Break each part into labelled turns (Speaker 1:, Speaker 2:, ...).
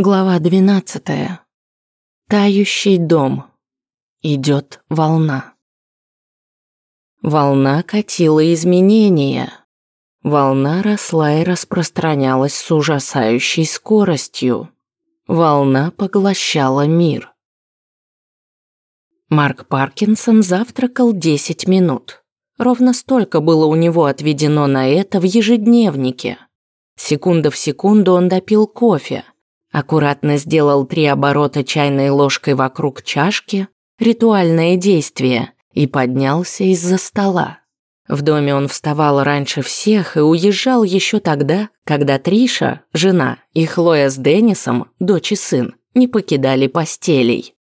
Speaker 1: Глава двенадцатая. Тающий дом. Идет волна. Волна катила изменения. Волна росла и распространялась с ужасающей скоростью. Волна поглощала мир. Марк Паркинсон завтракал 10 минут. Ровно столько было у него отведено на это в ежедневнике. Секунда в секунду он допил кофе – Аккуратно сделал три оборота чайной ложкой вокруг чашки, ритуальное действие, и поднялся из-за стола. В доме он вставал раньше всех и уезжал еще тогда, когда Триша, жена, и Хлоя с Деннисом, дочь и сын, не покидали постелей.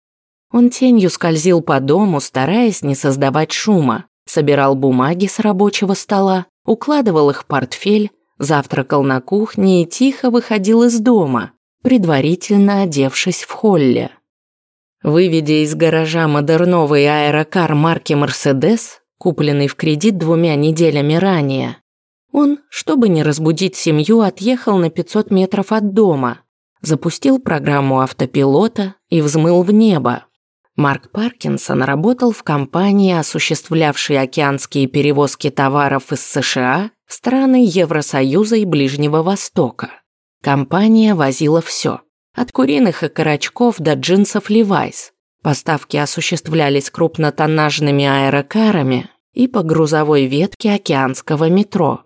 Speaker 1: Он тенью скользил по дому, стараясь не создавать шума, собирал бумаги с рабочего стола, укладывал их в портфель, завтракал на кухне и тихо выходил из дома – предварительно одевшись в холле. Выведя из гаража модерновый аэрокар марки «Мерседес», купленный в кредит двумя неделями ранее, он, чтобы не разбудить семью, отъехал на 500 метров от дома, запустил программу автопилота и взмыл в небо. Марк Паркинсон работал в компании, осуществлявшей океанские перевозки товаров из США в страны Евросоюза и Ближнего Востока. Компания возила все. От куриных и карачков до джинсов Levi's. Поставки осуществлялись крупнотоннажными аэрокарами и по грузовой ветке океанского метро.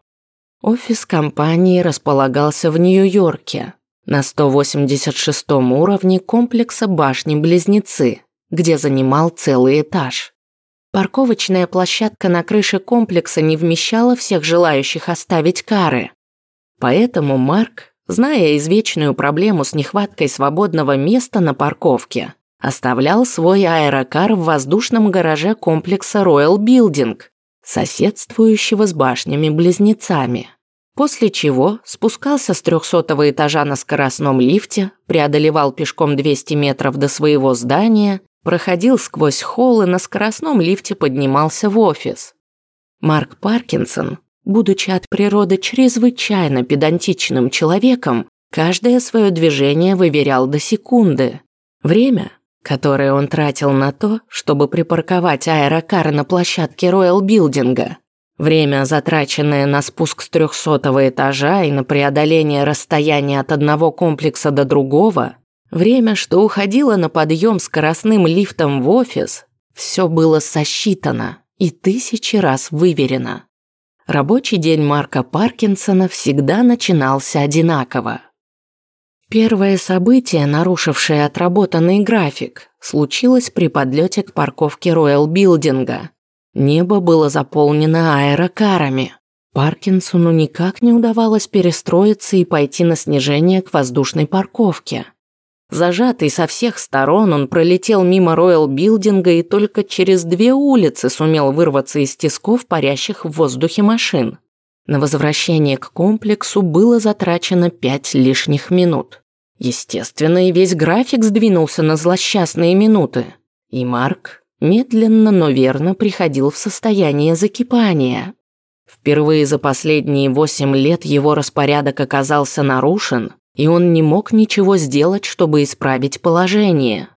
Speaker 1: Офис компании располагался в Нью-Йорке, на 186 уровне комплекса башни-близнецы, где занимал целый этаж. Парковочная площадка на крыше комплекса не вмещала всех желающих оставить кары. Поэтому Марк зная извечную проблему с нехваткой свободного места на парковке, оставлял свой аэрокар в воздушном гараже комплекса Royal Building, соседствующего с башнями-близнецами. После чего спускался с 300 этажа на скоростном лифте, преодолевал пешком 200 метров до своего здания, проходил сквозь холл и на скоростном лифте поднимался в офис. Марк Паркинсон Будучи от природы чрезвычайно педантичным человеком, каждое свое движение выверял до секунды. Время, которое он тратил на то, чтобы припарковать аэрокар на площадке Роyal Билдинга, время, затраченное на спуск с трехсотого этажа и на преодоление расстояния от одного комплекса до другого, время, что уходило на подъем скоростным лифтом в офис, все было сосчитано и тысячи раз выверено. Рабочий день Марка Паркинсона всегда начинался одинаково. Первое событие, нарушившее отработанный график, случилось при подлете к парковке Роyal Билдинга. Небо было заполнено аэрокарами. Паркинсону никак не удавалось перестроиться и пойти на снижение к воздушной парковке. Зажатый со всех сторон, он пролетел мимо Роyal Билдинга и только через две улицы сумел вырваться из тисков парящих в воздухе машин. На возвращение к комплексу было затрачено пять лишних минут. Естественно, и весь график сдвинулся на злосчастные минуты. И Марк медленно, но верно приходил в состояние закипания. Впервые за последние восемь лет его распорядок оказался нарушен – и он не мог ничего сделать, чтобы исправить положение.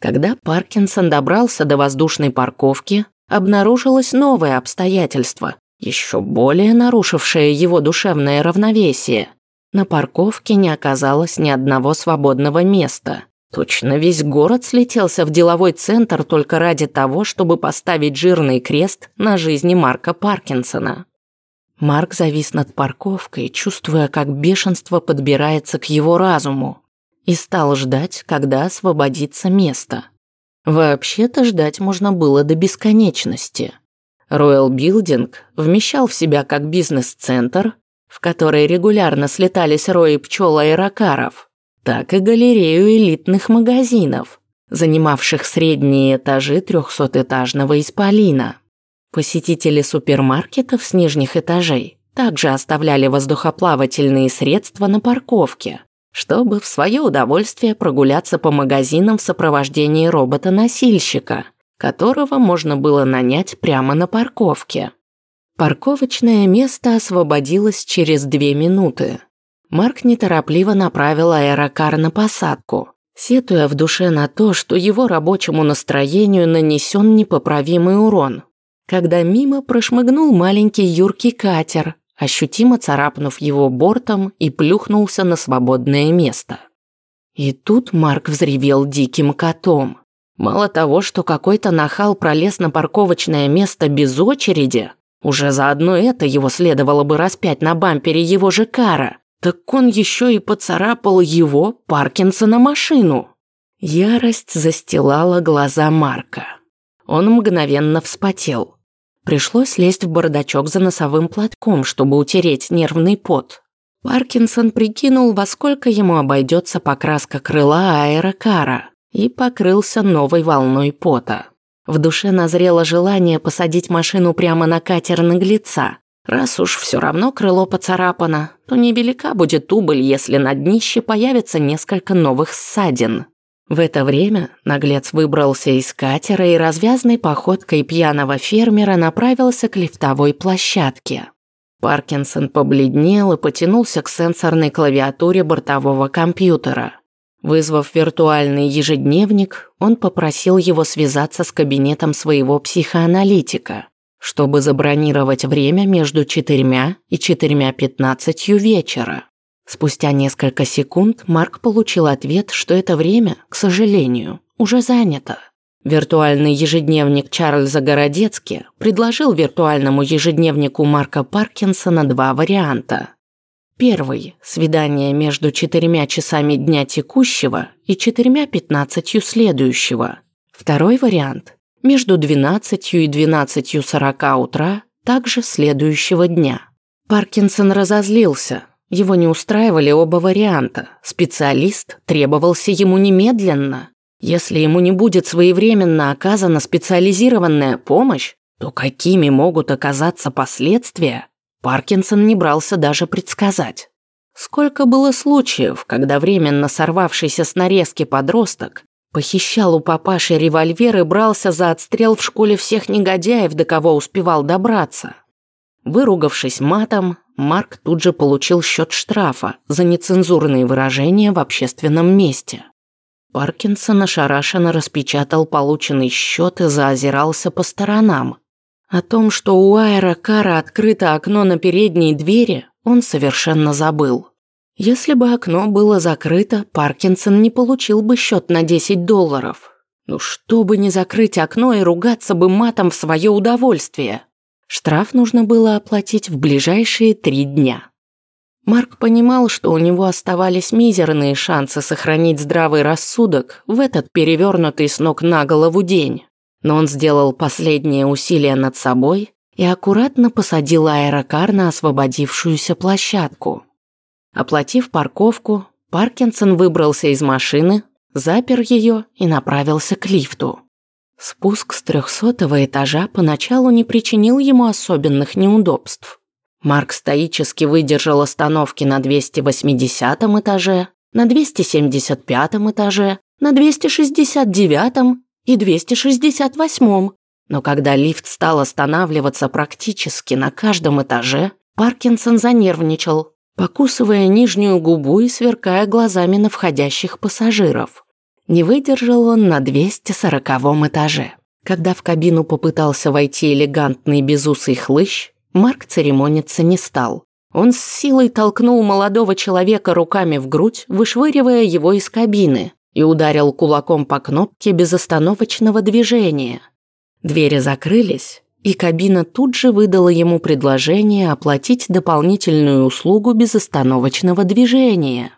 Speaker 1: Когда Паркинсон добрался до воздушной парковки, обнаружилось новое обстоятельство, еще более нарушившее его душевное равновесие. На парковке не оказалось ни одного свободного места. Точно весь город слетелся в деловой центр только ради того, чтобы поставить жирный крест на жизни Марка Паркинсона. Марк завис над парковкой, чувствуя, как бешенство подбирается к его разуму, и стал ждать, когда освободится место. Вообще-то ждать можно было до бесконечности. Royal Building вмещал в себя как бизнес-центр, в который регулярно слетались рои пчел аэрокаров, так и галерею элитных магазинов, занимавших средние этажи трехсотэтажного исполина. Посетители супермаркетов с нижних этажей также оставляли воздухоплавательные средства на парковке, чтобы в свое удовольствие прогуляться по магазинам в сопровождении робота-носильщика, которого можно было нанять прямо на парковке. Парковочное место освободилось через две минуты. Марк неторопливо направил аэрокар на посадку, сетуя в душе на то, что его рабочему настроению нанесен непоправимый урон. Когда мимо прошмыгнул маленький юркий катер, ощутимо царапнув его бортом и плюхнулся на свободное место. И тут Марк взревел диким котом. Мало того, что какой-то нахал пролез на парковочное место без очереди, уже заодно это его следовало бы распять на бампере его же кара, так он еще и поцарапал его, Паркинсона, машину. Ярость застилала глаза Марка. Он мгновенно вспотел. Пришлось лезть в бардачок за носовым платком, чтобы утереть нервный пот. Паркинсон прикинул, во сколько ему обойдется покраска крыла аэрокара, и покрылся новой волной пота. В душе назрело желание посадить машину прямо на катер наглеца, Раз уж все равно крыло поцарапано, то невелика будет убыль, если на днище появится несколько новых ссадин. В это время наглец выбрался из катера и развязной походкой пьяного фермера направился к лифтовой площадке. Паркинсон побледнел и потянулся к сенсорной клавиатуре бортового компьютера. Вызвав виртуальный ежедневник, он попросил его связаться с кабинетом своего психоаналитика – чтобы забронировать время между четырьмя и четырьмя пятнадцатью вечера. Спустя несколько секунд Марк получил ответ, что это время, к сожалению, уже занято. Виртуальный ежедневник Чарльза Городецки предложил виртуальному ежедневнику Марка Паркинсона два варианта. Первый – свидание между четырьмя часами дня текущего и четырьмя пятнадцатью следующего. Второй вариант между 12 и 12.40 утра также следующего дня. Паркинсон разозлился. Его не устраивали оба варианта. Специалист требовался ему немедленно. Если ему не будет своевременно оказана специализированная помощь, то какими могут оказаться последствия, Паркинсон не брался даже предсказать. Сколько было случаев, когда временно сорвавшийся с нарезки подросток Похищал у папаши револьвер и брался за отстрел в школе всех негодяев, до кого успевал добраться. Выругавшись матом, Марк тут же получил счет штрафа за нецензурные выражения в общественном месте. Паркинсон ошарашенно распечатал полученный счет и заозирался по сторонам. О том, что у Айра Кара открыто окно на передней двери, он совершенно забыл. Если бы окно было закрыто, Паркинсон не получил бы счет на 10 долларов. Ну, чтобы не закрыть окно и ругаться бы матом в свое удовольствие. Штраф нужно было оплатить в ближайшие три дня. Марк понимал, что у него оставались мизерные шансы сохранить здравый рассудок в этот перевернутый с ног на голову день. Но он сделал последнее усилие над собой и аккуратно посадил аэрокар на освободившуюся площадку. Оплатив парковку, Паркинсон выбрался из машины, запер ее и направился к лифту. Спуск с трехсотого этажа поначалу не причинил ему особенных неудобств. Марк стоически выдержал остановки на 280 этаже, на 275 этаже, на 269 и 268. Но когда лифт стал останавливаться практически на каждом этаже, Паркинсон занервничал покусывая нижнюю губу и сверкая глазами на входящих пассажиров. Не выдержал он на 240 этаже. Когда в кабину попытался войти элегантный безусый хлыщ, Марк церемониться не стал. Он с силой толкнул молодого человека руками в грудь, вышвыривая его из кабины, и ударил кулаком по кнопке безостановочного движения. Двери закрылись, и кабина тут же выдала ему предложение оплатить дополнительную услугу безостановочного движения.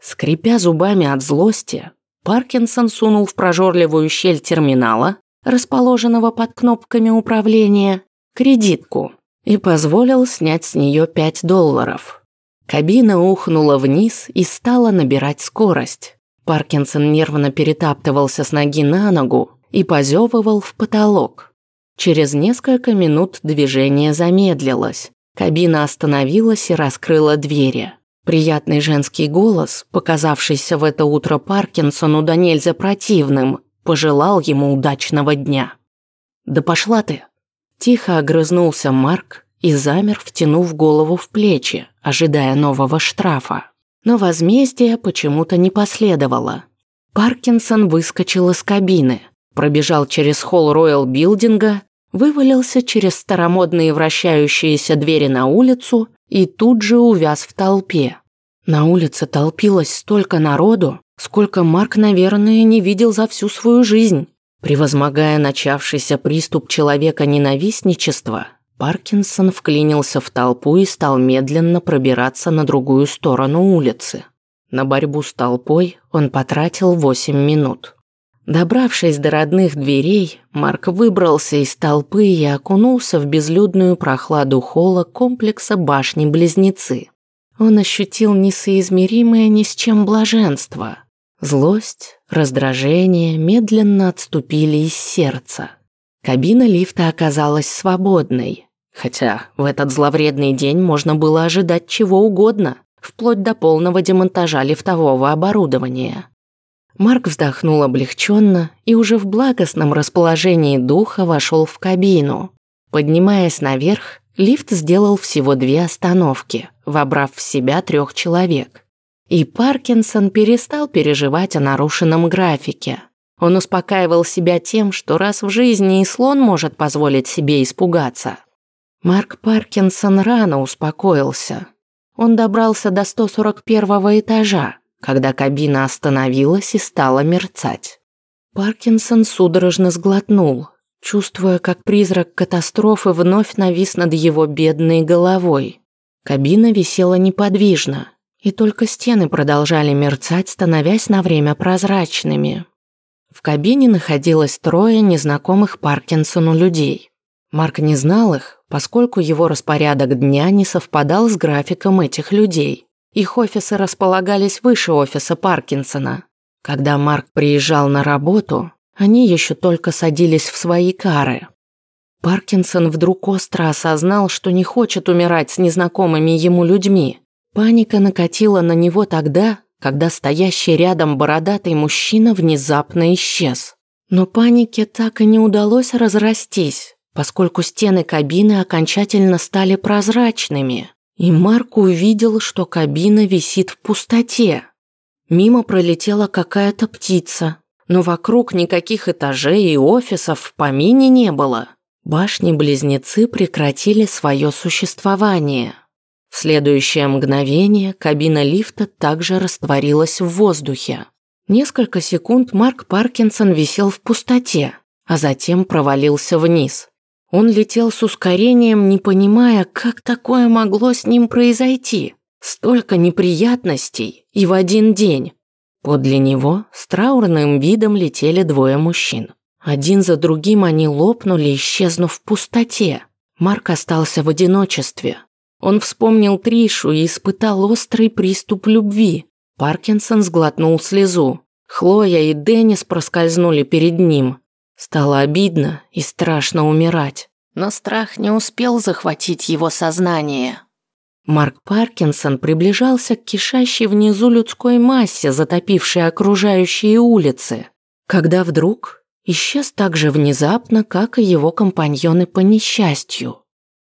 Speaker 1: Скрипя зубами от злости, Паркинсон сунул в прожорливую щель терминала, расположенного под кнопками управления, кредитку и позволил снять с нее 5 долларов. Кабина ухнула вниз и стала набирать скорость. Паркинсон нервно перетаптывался с ноги на ногу и позевывал в потолок. Через несколько минут движение замедлилось. Кабина остановилась и раскрыла двери. Приятный женский голос, показавшийся в это утро Паркинсону да нельзя противным, пожелал ему удачного дня. «Да пошла ты!» Тихо огрызнулся Марк и замер, втянув голову в плечи, ожидая нового штрафа. Но возмездия почему-то не последовало. Паркинсон выскочил из кабины, пробежал через холл Роyal Билдинга, вывалился через старомодные вращающиеся двери на улицу и тут же увяз в толпе. На улице толпилось столько народу, сколько Марк, наверное, не видел за всю свою жизнь. Превозмогая начавшийся приступ человека-ненавистничества, Паркинсон вклинился в толпу и стал медленно пробираться на другую сторону улицы. На борьбу с толпой он потратил 8 минут. Добравшись до родных дверей, Марк выбрался из толпы и окунулся в безлюдную прохладу холла комплекса башни-близнецы. Он ощутил несоизмеримое ни с чем блаженство. Злость, раздражение медленно отступили из сердца. Кабина лифта оказалась свободной, хотя в этот зловредный день можно было ожидать чего угодно, вплоть до полного демонтажа лифтового оборудования. Марк вздохнул облегченно и уже в благостном расположении духа вошел в кабину. Поднимаясь наверх, лифт сделал всего две остановки, вобрав в себя трех человек. И Паркинсон перестал переживать о нарушенном графике. Он успокаивал себя тем, что раз в жизни и слон может позволить себе испугаться. Марк Паркинсон рано успокоился. Он добрался до 141 этажа, когда кабина остановилась и стала мерцать. Паркинсон судорожно сглотнул, чувствуя, как призрак катастрофы вновь навис над его бедной головой. Кабина висела неподвижно, и только стены продолжали мерцать, становясь на время прозрачными. В кабине находилось трое незнакомых Паркинсону людей. Марк не знал их, поскольку его распорядок дня не совпадал с графиком этих людей. Их офисы располагались выше офиса Паркинсона. Когда Марк приезжал на работу, они еще только садились в свои кары. Паркинсон вдруг остро осознал, что не хочет умирать с незнакомыми ему людьми. Паника накатила на него тогда, когда стоящий рядом бородатый мужчина внезапно исчез. Но панике так и не удалось разрастись, поскольку стены кабины окончательно стали прозрачными, и Марк увидел, что кабина висит в пустоте. Мимо пролетела какая-то птица, но вокруг никаких этажей и офисов в помине не было. Башни-близнецы прекратили свое существование. В следующее мгновение кабина лифта также растворилась в воздухе. Несколько секунд Марк Паркинсон висел в пустоте, а затем провалился вниз. Он летел с ускорением, не понимая, как такое могло с ним произойти. Столько неприятностей и в один день. Подле него с траурным видом летели двое мужчин. Один за другим они лопнули, исчезнув в пустоте. Марк остался в одиночестве. Он вспомнил Тришу и испытал острый приступ любви. Паркинсон сглотнул слезу. Хлоя и Деннис проскользнули перед ним. Стало обидно и страшно умирать. Но страх не успел захватить его сознание. Марк Паркинсон приближался к кишащей внизу людской массе, затопившей окружающие улицы, когда вдруг исчез так же внезапно, как и его компаньоны по несчастью.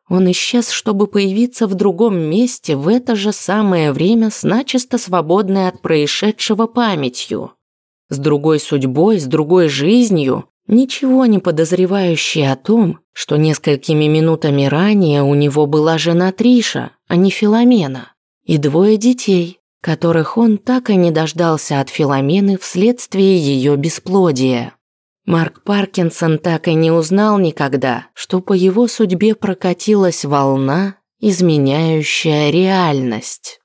Speaker 1: Он исчез, чтобы появиться в другом месте в это же самое время с начисто свободной от происшедшего памятью. С другой судьбой, с другой жизнью, ничего не подозревающий о том, что несколькими минутами ранее у него была жена Триша, а не Филомена, и двое детей, которых он так и не дождался от Филомены вследствие ее бесплодия. Марк Паркинсон так и не узнал никогда, что по его судьбе прокатилась волна, изменяющая реальность.